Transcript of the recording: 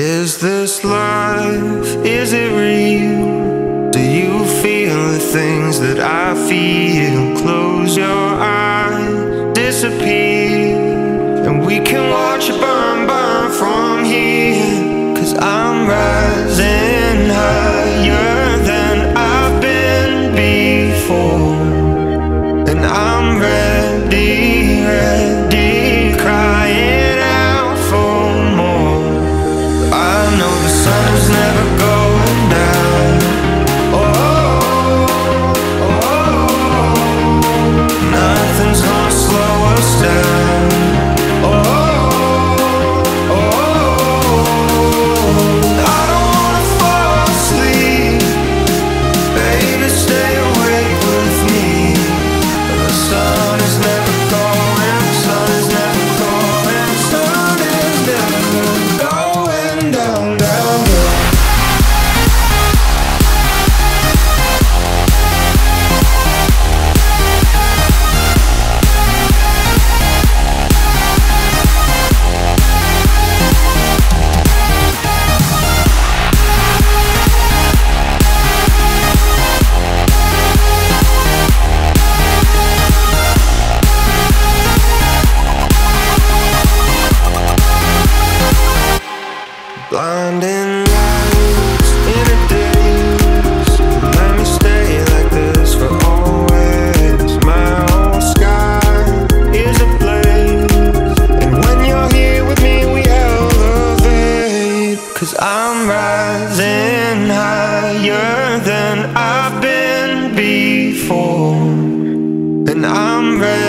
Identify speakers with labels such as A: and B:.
A: Is this life? Is it real? Do you feel the things that I feel? Close your eyes, disappear, and we can watch it Cause I'm rising higher than I've been before. And I'm ready.